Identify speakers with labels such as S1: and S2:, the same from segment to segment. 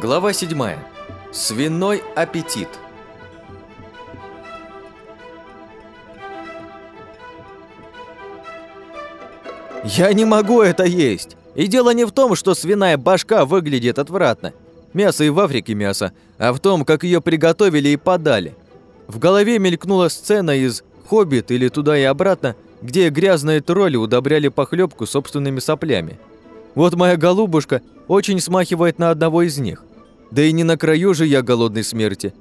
S1: Глава 7. Свиной аппетит. Я не могу это есть. И дело не в том, что свиная башка выглядит отвратно. Мясо и в Африке мясо, а в том, как ее приготовили и подали. В голове мелькнула сцена из «Хоббит» или «Туда и обратно», где грязные тролли удобряли похлебку собственными соплями. Вот моя голубушка очень смахивает на одного из них. Да и не на краю же я голодной смерти.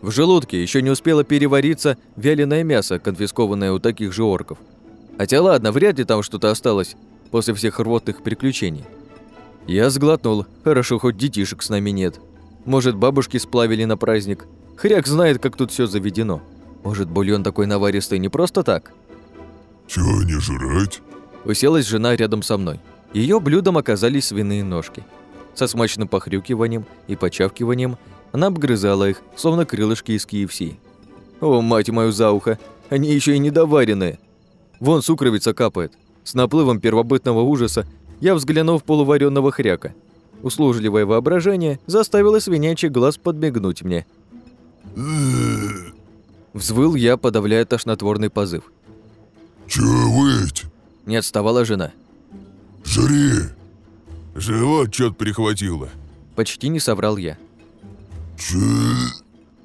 S1: В желудке еще не успело перевариться вяленое мясо, конфискованное у таких же орков. Хотя ладно, вряд ли там что-то осталось после всех рвотных приключений. Я сглотнул. Хорошо, хоть детишек с нами нет. Может, бабушки сплавили на праздник. Хряк знает, как тут все заведено. Может, бульон такой наваристый не просто так?
S2: «Чего не жрать?»
S1: Уселась жена рядом со мной. Ее блюдом оказались свиные ножки. Со смачным похрюкиванием и почавкиванием она обгрызала их, словно крылышки из KFC. О, мать мою за ухо, они еще и недоваренные. Вон сукровица капает. С наплывом первобытного ужаса я взглянул в полуваренного хряка. Услужливое воображение заставило свинячий глаз подмигнуть мне. Взвыл я, подавляя тошнотворный позыв.
S2: «Чё выть?
S1: Не отставала жена.
S2: Жри!»
S3: Живот чё-то прихватило.
S1: Почти не соврал я.
S2: Чё?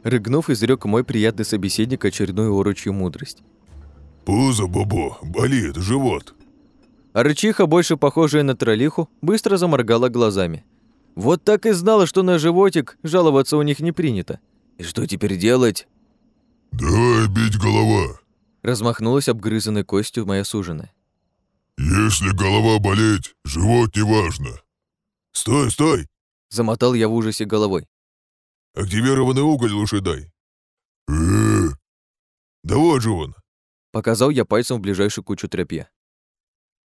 S1: Рыгнув, изрек мой приятный собеседник очередную орочью мудрость.
S3: Пузо, бобо, болит, живот.
S1: А рычиха, больше похожая на троллиху, быстро заморгала глазами. Вот так и знала, что на животик жаловаться у них не принято. И что теперь делать?
S2: Давай бить голова.
S1: Размахнулась обгрызанной костью моя суженая.
S2: Если голова болеть, живот не важно.
S3: Стой, стой!
S1: Замотал я в ужасе головой.
S3: Активированный уголь лучше дай.
S2: Э,
S3: Да вот же он.
S1: Показал я пальцем в ближайшую кучу тряпья.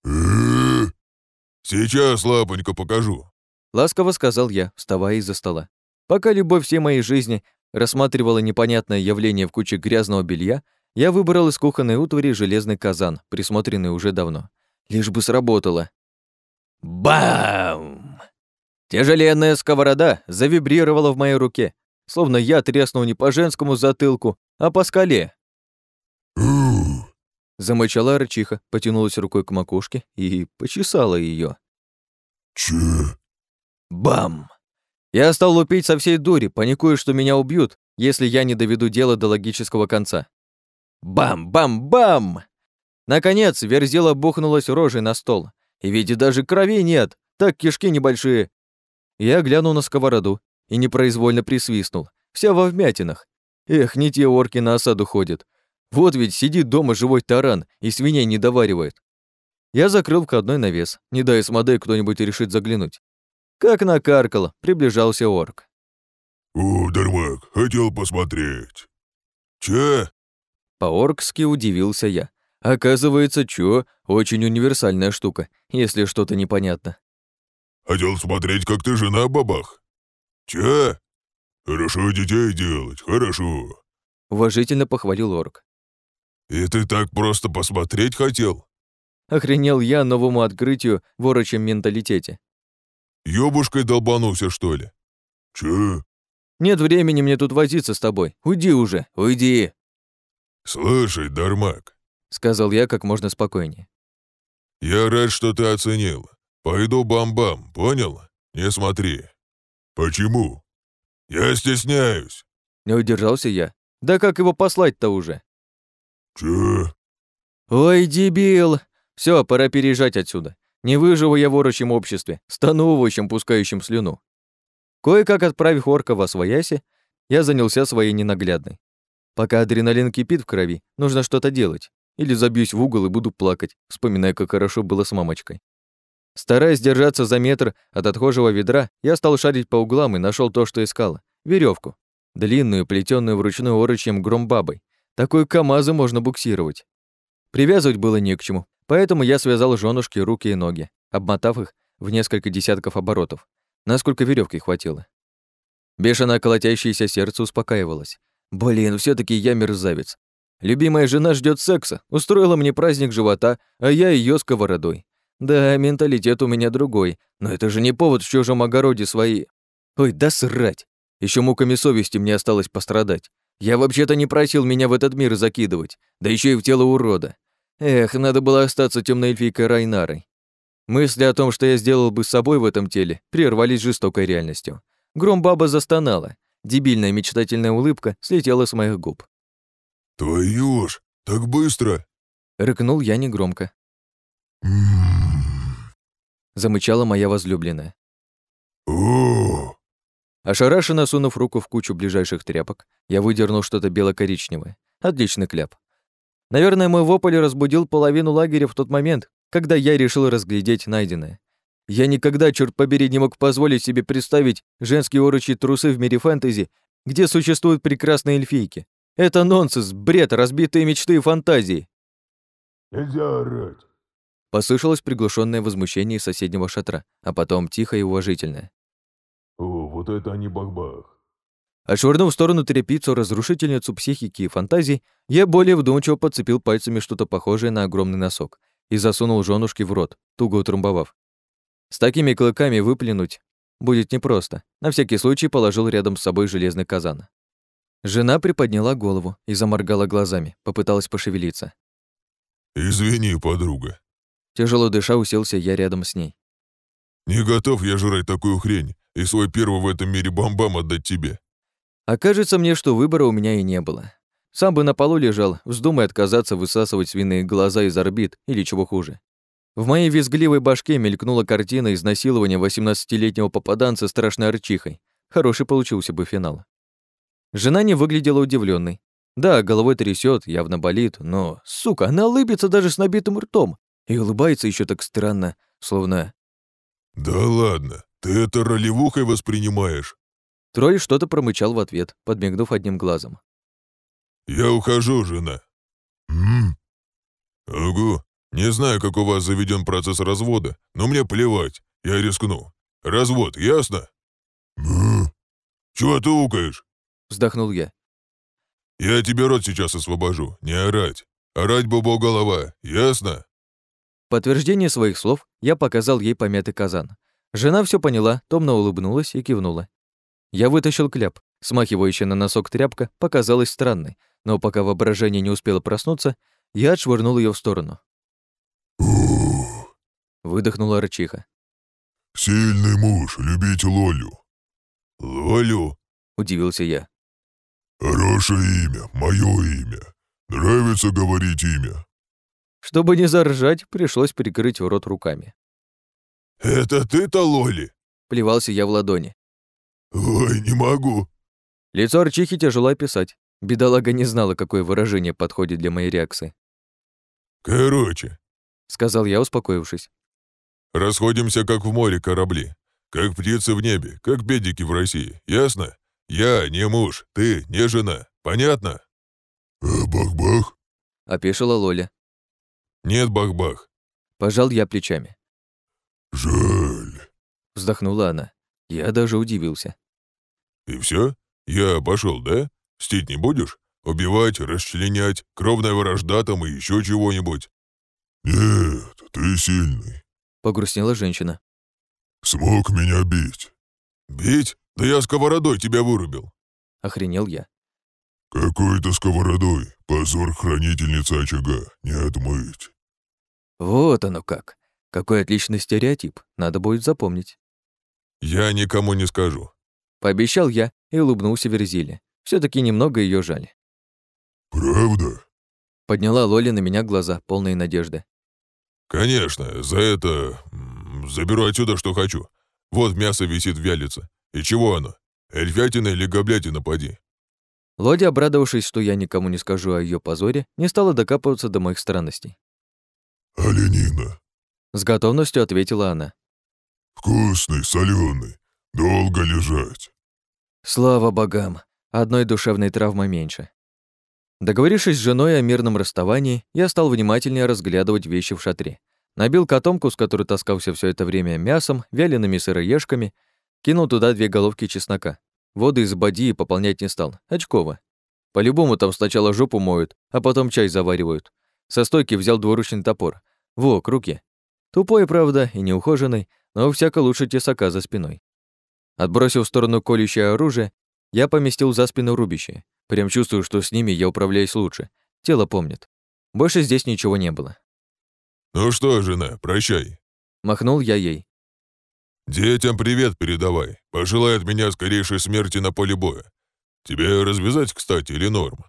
S2: э,
S3: Сейчас лапонька покажу.
S1: Ласково сказал я, вставая из-за стола. Пока любовь всей моей жизни рассматривала непонятное явление в куче грязного белья, я выбрал из кухонной утвари железный казан, присмотренный уже давно. Лишь бы сработало. Бам! Тяжеленная сковорода завибрировала в моей руке, словно я треснул не по женскому затылку, а по скале. Замычала рычиха, потянулась рукой к макушке и почесала ее.
S2: Чё?
S1: Бам! Я стал лупить со всей дури, паникуя, что меня убьют, если я не доведу дело до логического конца. Бам-бам-бам! Наконец, верзила бухнулась рожей на стол. И ведь даже крови нет, так кишки небольшие. Я глянул на сковороду и непроизвольно присвистнул. Вся во вмятинах. Эх, не те орки на осаду ходят. Вот ведь сидит дома живой таран и свиней не доваривает. Я закрыл входной навес, не дай смодей кто-нибудь решит заглянуть. Как накаркало, приближался орк.
S2: О, Дармак, хотел посмотреть.
S3: Че?
S1: По-оркски удивился я. Оказывается, чё, очень универсальная штука, если что-то непонятно.
S2: Хотел смотреть, как ты жена, бабах.
S3: Че?
S2: Хорошо детей делать, хорошо.
S1: Уважительно похвалил орк.
S3: И ты так просто посмотреть хотел?
S1: Охренел я новому открытию в орочем менталитете.
S3: Ёбушкой долбанулся, что ли?
S2: Чё?
S1: Нет времени мне тут возиться с тобой. Уйди уже, уйди,
S3: Слушай, Дармак,
S1: сказал я как можно спокойнее.
S3: я рад, что ты оценил. Пойду бам-бам, понял? Не смотри.
S2: Почему?
S3: Я стесняюсь.
S1: Не удержался я. Да как его послать-то уже?
S2: Чё?
S1: Ой, дебил! Все, пора переезжать отсюда. Не выживу я в орочем обществе, стану овощем, пускающим слюну. Кое-как отправив орка во свояси, я занялся своей ненаглядной. Пока адреналин кипит в крови, нужно что-то делать. Или забьюсь в угол и буду плакать, вспоминая, как хорошо было с мамочкой. Стараясь держаться за метр от отхожего ведра, я стал шарить по углам и нашел то, что искал. веревку, Длинную, плетённую вручную орочьем громбабой. Такой КамАЗы можно буксировать. Привязывать было не к чему, поэтому я связал женушке руки и ноги, обмотав их в несколько десятков оборотов, насколько веревки хватило. Бешено колотящееся сердце успокаивалось. Блин, все таки я мерзавец. Любимая жена ждет секса, устроила мне праздник живота, а я ее сковородой. Да, менталитет у меня другой, но это же не повод в чужом огороде свои. Ой, да срать! Еще муками совести мне осталось пострадать. Я вообще-то не просил меня в этот мир закидывать, да еще и в тело урода. Эх, надо было остаться темной эльфийкой Райнарой. Мысли о том, что я сделал бы с собой в этом теле, прервались жестокой реальностью. Гром баба застонала. Дебильная мечтательная улыбка слетела с моих губ.
S3: «Твою ж, так быстро!»
S1: Рыкнул я негромко. Замычала моя возлюбленная.
S3: О,
S1: Ошарашенно сунув руку в кучу ближайших тряпок, я выдернул что-то бело-коричневое. Отличный кляп. Наверное, мой вопль разбудил половину лагеря в тот момент, когда я решил разглядеть найденное. Я никогда, черт побери, не мог позволить себе представить женские орочьи трусы в мире фэнтези, где существуют прекрасные эльфийки. Это нонсенс, бред, разбитые мечты и фантазии.
S3: нельзя орать.
S1: Послышалось приглушенное возмущение из соседнего шатра, а потом тихое и уважительное.
S3: О, вот это они бах-бах.
S1: Отшвырнув в сторону тряпицу, разрушительницу психики и фантазий, я более вдумчиво подцепил пальцами что-то похожее на огромный носок и засунул женушке в рот, туго утрамбовав. С такими клыками выплюнуть будет непросто. На всякий случай положил рядом с собой железный казан. Жена приподняла голову и заморгала глазами, попыталась пошевелиться.
S3: Извини, подруга.
S1: Тяжело дыша уселся я рядом с ней.
S3: Не готов я жрать такую хрень и свой первый в этом мире бамбам отдать тебе.
S1: А кажется мне, что выбора у меня и не было. Сам бы на полу лежал, вздумай отказаться высасывать свиные глаза из орбит или чего хуже. В моей визгливой башке мелькнула картина изнасилования 18-летнего попаданца страшной арчихой. Хороший получился бы финал. Жена не выглядела удивленной. Да, головой трясет, явно болит, но, сука, она улыбится даже с набитым ртом и улыбается еще так странно, словно...
S3: Да ладно, ты это ролевухой воспринимаешь.
S1: Трой что-то промычал в ответ, подмигнув одним глазом.
S3: Я ухожу, жена.
S2: М?
S3: Ого, не знаю, как у вас заведен процесс развода, но мне плевать, я рискну. Развод, ясно?
S2: М?
S3: Чего ты укаешь?
S1: Вздохнул я.
S3: Я тебе рот сейчас освобожу, не орать. Орать бобо голова, ясно?
S1: Подтверждение своих слов я показал ей помятый казан. Жена все поняла, томно улыбнулась и кивнула. Я вытащил кляп. Смахивающая на носок тряпка показалась странной, но пока воображение не успело проснуться, я отшвырнул ее в сторону. Выдохнула рычиха.
S2: Сильный муж, любить Лолю.
S3: Лолю,
S1: Удивился я.
S2: Хорошее имя, мое имя. Нравится говорить имя.
S1: Чтобы не заржать, пришлось прикрыть рот руками.
S3: это ты-то Лоли?
S1: Плевался я в ладони.
S3: Ой, не могу.
S1: Лицо Арчихи тяжело описать. Бедолага не знала, какое выражение подходит для моей реакции.
S3: Короче,
S1: Сказал я, успокоившись.
S3: расходимся как в море корабли. Как птицы в небе, как бедики в России, ясно? Я не муж, ты не жена. Понятно?
S2: Э, бах-бах.
S1: Опешила Лоля.
S3: Нет, бах-бах.
S1: Пожал я плечами.
S2: Жаль.
S1: Вздохнула она. Я даже удивился.
S3: И все? Я пошел, да? Мстить не будешь? Убивать, расчленять, кровная вражда там и еще чего-нибудь.
S2: Нет, ты сильный.
S1: Погрустнела женщина.
S2: Смог меня бить.
S3: Бить? Да я сковородой тебя вырубил.
S1: Охренел я.
S2: Какой-то сковородой. Позор хранительницы очага. Не отмыть.
S1: Вот оно как. Какой отличный стереотип. Надо будет запомнить.
S3: Я никому не скажу.
S1: Пообещал я и улыбнулся Верзиле. все таки немного ее жаль.
S2: Правда?
S1: Подняла Лоли на меня глаза, полные надежды.
S3: Конечно, за это заберу отсюда, что хочу. Вот мясо висит вялится. И чего оно? Эльфятина или гоблятина поди?
S1: Лоди, обрадовавшись, что я никому не скажу о ее позоре, не стала докапываться до моих странностей.
S2: Оленина.
S1: С готовностью ответила она.
S2: Вкусный, соленый. Долго лежать.
S1: Слава богам, одной душевной травмы меньше. Договорившись с женой о мирном расставании, я стал внимательнее разглядывать вещи в шатре. Набил котомку, с которой таскался все это время, мясом, вялеными сыроежками, кинул туда две головки чеснока. Воды из бадьи пополнять не стал. Очково. По-любому там сначала жопу моют, а потом чай заваривают. Со стойки взял двуручный топор. Во, к руке. Тупой, правда, и неухоженный, но всяко лучше тесака за спиной. Отбросив в сторону колющее оружие, я поместил за спину рубище. Прям чувствую, что с ними я управляюсь лучше. Тело помнит. Больше здесь ничего не было.
S3: «Ну что, жена, прощай».
S1: Махнул я ей.
S3: «Детям привет передавай. Пожелай от меня скорейшей смерти на поле боя. Тебе развязать, кстати, или норм?»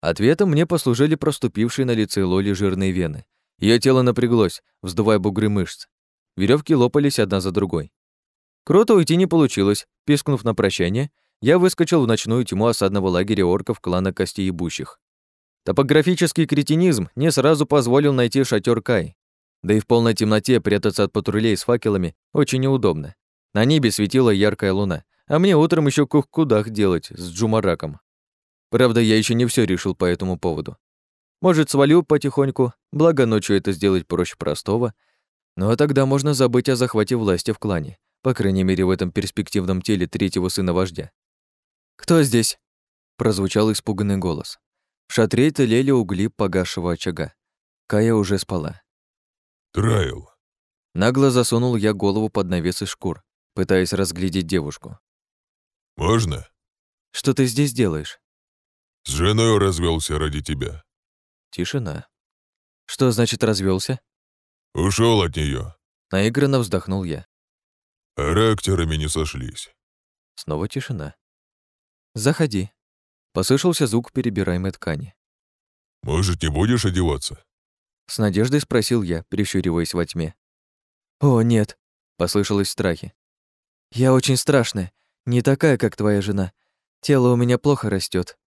S1: Ответом мне послужили проступившие на лице Лоли жирные вены. Ее тело напряглось, вздувая бугры мышц. Веревки лопались одна за другой. Круто уйти не получилось. Пискнув на прощание, я выскочил в ночную тьму осадного лагеря орков клана Костеебущих. Топографический кретинизм не сразу позволил найти шатер Кай. Да и в полной темноте прятаться от патрулей с факелами очень неудобно. На небе светила яркая луна, а мне утром еще кух-кудах делать с джумараком. Правда, я еще не все решил по этому поводу. Может, свалю потихоньку, благо ночью это сделать проще простого. Ну а тогда можно забыть о захвате власти в клане, по крайней мере, в этом перспективном теле третьего сына вождя. «Кто здесь?» — прозвучал испуганный голос. В шатре тлели угли погасшего очага. Кая уже спала.
S3: «Трайл».
S1: Нагло засунул я голову под навес из шкур, пытаясь разглядеть девушку.
S3: «Можно?»
S1: «Что ты здесь делаешь?»
S3: «С женой развелся ради тебя».
S1: Тишина. «Что значит развелся?
S3: Ушел от нее.
S1: Наигранно вздохнул я.
S3: Характерами не сошлись.
S1: Снова тишина. «Заходи», — послышался звук перебираемой ткани.
S3: «Может, не будешь одеваться?»
S1: С надеждой спросил я, прищуриваясь во тьме. «О, нет», — послышалось в страхе. «Я очень страшная, не такая, как твоя жена. Тело у меня плохо растет.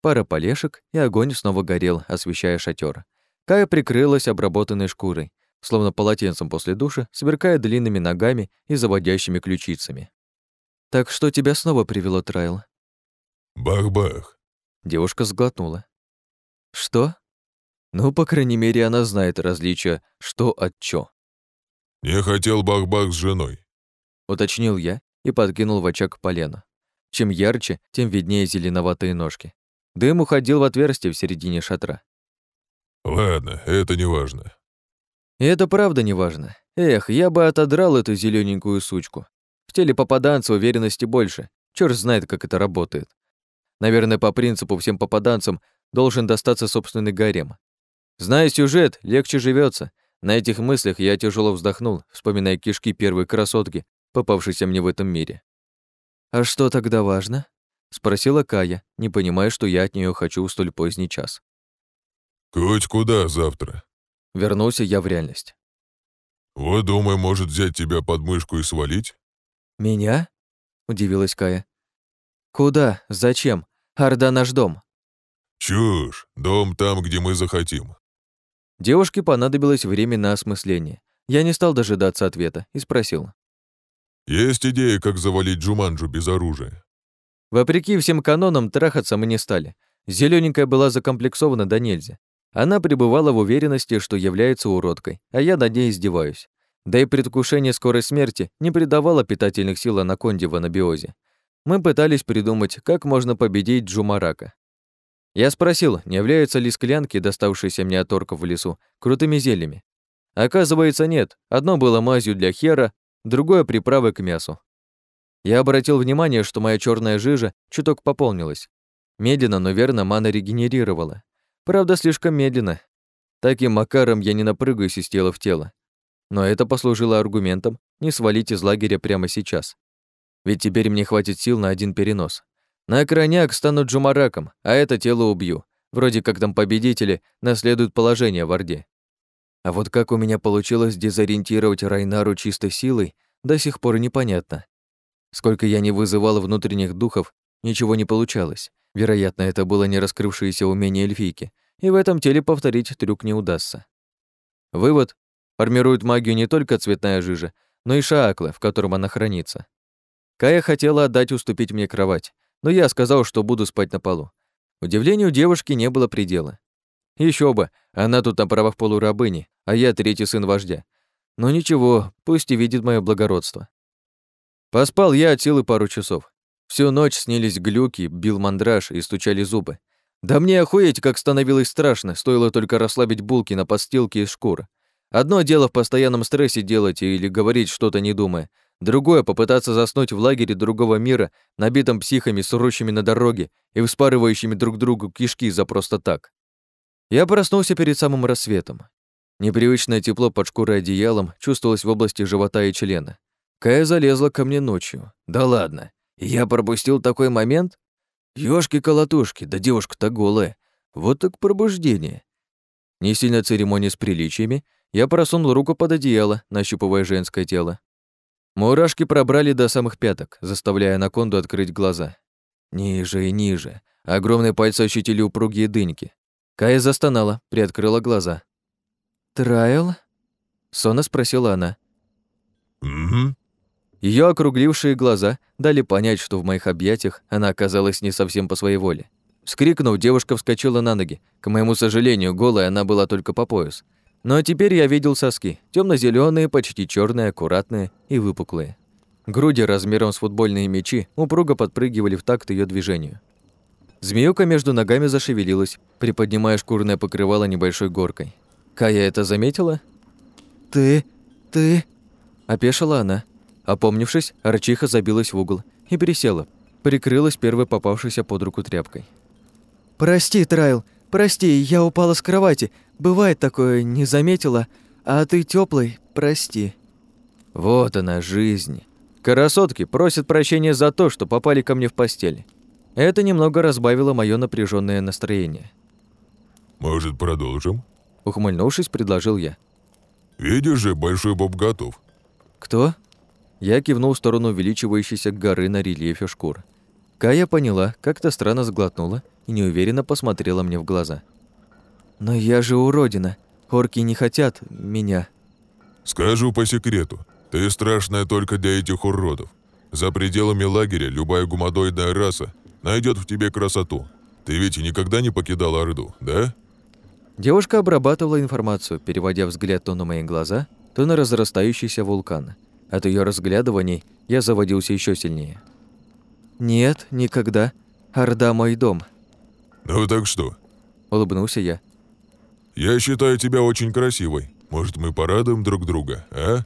S1: Пара полешек, и огонь снова горел, освещая шатер. Кая прикрылась обработанной шкурой, словно полотенцем после душа, сверкая длинными ногами и заводящими ключицами. «Так что тебя снова привело, Трайл?»
S3: «Бах-бах».
S1: Девушка сглотнула. «Что?» Ну, по крайней мере, она знает различия «что» от «чё».
S3: «Не хотел бах-бах с женой», —
S1: уточнил я и подкинул в очаг полено. Чем ярче, тем виднее зеленоватые ножки. Дым уходил в отверстие в середине шатра.
S3: «Ладно, это не важно».
S1: И это правда не важно. Эх, я бы отодрал эту зелененькую сучку. В теле попаданца уверенности больше. Чёрт знает, как это работает. Наверное, по принципу всем попаданцам должен достаться собственный гарем. Зная сюжет, легче живется. На этих мыслях я тяжело вздохнул, вспоминая кишки первой красотки, попавшейся мне в этом мире. «А что тогда важно?» — спросила Кая, не понимая, что я от нее хочу в столь поздний час.
S3: «Хоть куда завтра?»
S1: Вернулся я в реальность.
S3: «Вот, думаю, может взять тебя под мышку и свалить?»
S1: «Меня?» — удивилась Кая. «Куда? Зачем? Орда наш дом».
S3: «Чушь. Дом там, где мы захотим.
S1: Девушке понадобилось время на осмысление. Я не стал дожидаться ответа и спросил.
S3: «Есть идея, как завалить Джуманджу без оружия?»
S1: Вопреки всем канонам, трахаться мы не стали. Зелёненькая была закомплексована до нельзя. Она пребывала в уверенности, что является уродкой, а я над ней издеваюсь. Да и предвкушение скорой смерти не придавало питательных сил анаконде в анабиозе. Мы пытались придумать, как можно победить Джумарака. Я спросил, не являются ли склянки, доставшиеся мне от орков в лесу, крутыми зельями. Оказывается, нет. Одно было мазью для хера, другое — приправой к мясу. Я обратил внимание, что моя черная жижа чуток пополнилась. Медленно, но верно мана регенерировала. Правда, слишком медленно. Таким макаром я не напрыгаюсь из тела в тело. Но это послужило аргументом не свалить из лагеря прямо сейчас. Ведь теперь мне хватит сил на один перенос. На крайняк стану джумараком, а это тело убью. Вроде как там победители наследуют положение в Орде. А вот как у меня получилось дезориентировать Райнару чистой силой, до сих пор непонятно. Сколько я не вызывал внутренних духов, ничего не получалось. Вероятно, это было не раскрывшееся умение эльфийки, и в этом теле повторить трюк не удастся. Вывод. Формирует магию не только цветная жижа, но и шаакла, в котором она хранится. Кая хотела отдать уступить мне кровать, но я сказал, что буду спать на полу. Удивлению девушки не было предела. Еще бы, она тут на правах полурабыни, а я третий сын вождя. Но ничего, пусть и видит мое благородство. Поспал я от силы пару часов. Всю ночь снились глюки, бил мандраж и стучали зубы. Да мне охуеть, как становилось страшно, стоило только расслабить булки на подстилке из шкуры. Одно дело в постоянном стрессе делать или говорить что-то не думая, Другое — попытаться заснуть в лагере другого мира, набитом психами, срущими на дороге и вспарывающими друг другу кишки за просто так. Я проснулся перед самым рассветом. Непривычное тепло под шкурой одеялом чувствовалось в области живота и члена. Кая залезла ко мне ночью. Да ладно. Я пропустил такой момент? Ёшки-колотушки, да девушка-то голая. Вот так пробуждение. Не сильно церемония с приличиями, я просунул руку под одеяло, нащупывая женское тело. Мурашки пробрали до самых пяток, заставляя анаконду открыть глаза. Ниже и ниже. Огромные пальцы ощутили упругие дыньки. Кая застонала, приоткрыла глаза. «Трайл?» — сонно спросила она.
S3: Угу.
S1: Ее округлившие глаза дали понять, что в моих объятиях она оказалась не совсем по своей воле. Вскрикнув, девушка вскочила на ноги. К моему сожалению, голая она была только по пояс. Но теперь я видел соски, темно зеленые почти черные, аккуратные и выпуклые. Груди размером с футбольные мячи упруго подпрыгивали в такт ее движению. Змеюка между ногами зашевелилась, приподнимая шкурное покрывало небольшой горкой. Кая это заметила? «Ты... ты...» Опешила она. Опомнившись, Арчиха забилась в угол и пересела, прикрылась первой попавшейся под руку тряпкой. «Прости, Трайл, прости, я упала с кровати. Бывает такое, не заметила. А ты теплый, прости». Вот она, жизнь. Красотки просят прощения за то, что попали ко мне в постель. Это немного разбавило мое напряженное настроение.
S3: Может, продолжим?
S1: Ухмыльнувшись, предложил я.
S3: Видишь же, Большой Боб готов.
S1: «Кто?» Я кивнул в сторону увеличивающейся горы на рельефе шкур. Кая поняла, как-то странно сглотнула и неуверенно посмотрела мне в глаза. «Но я же уродина. Орки не хотят меня».
S3: Скажу по секрету, ты страшная только для этих уродов. За пределами лагеря любая гумадоидная раса найдет в тебе красоту. Ты ведь никогда не покидала Орду, да?
S1: Девушка обрабатывала информацию, переводя взгляд то на мои глаза, то на разрастающийся вулкан. От ее разглядываний я заводился еще сильнее. «Нет, никогда. Орда мой дом».
S3: «Ну так что?»
S1: – улыбнулся я.
S3: «Я считаю тебя очень красивой. Может, мы порадуем друг друга, а?»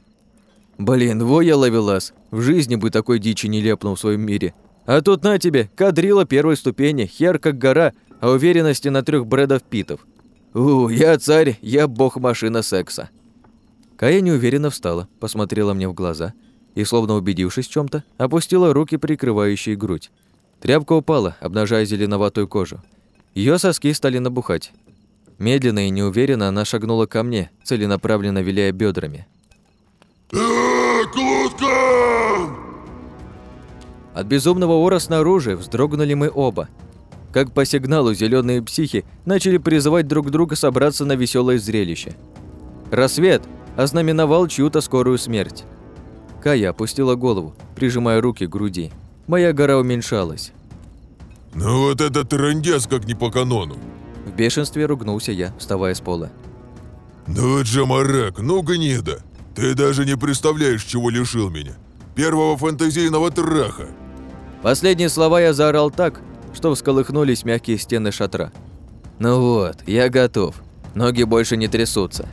S1: «Блин, во я ловелас. В жизни бы такой дичи не лепнул в своем мире. А тут на тебе, кадрила первой ступени, хер как гора, а уверенности на трех бредов питов. У, я царь, я бог-машина секса». Кая неуверенно встала, посмотрела мне в глаза и, словно убедившись в чем то опустила руки, прикрывающие грудь. Тряпка упала, обнажая зеленоватую кожу. Ее соски стали набухать. Медленно и неуверенно она шагнула ко мне, целенаправленно виляя бедрами. От безумного ора снаружи вздрогнули мы оба. Как по сигналу зеленые психи начали призывать друг друга собраться на веселое зрелище. Рассвет ознаменовал чью-то скорую смерть. Кая опустила голову, прижимая руки к груди. Моя гора уменьшалась.
S3: «Ну вот это трындец как не по канону!»
S1: В бешенстве ругнулся я, вставая с пола.
S3: «Ну марак, ну гнида! Ты даже не представляешь, чего лишил меня! Первого фантазийного траха!»
S1: Последние слова я заорал так, что всколыхнулись мягкие стены шатра. «Ну вот, я готов. Ноги больше не трясутся.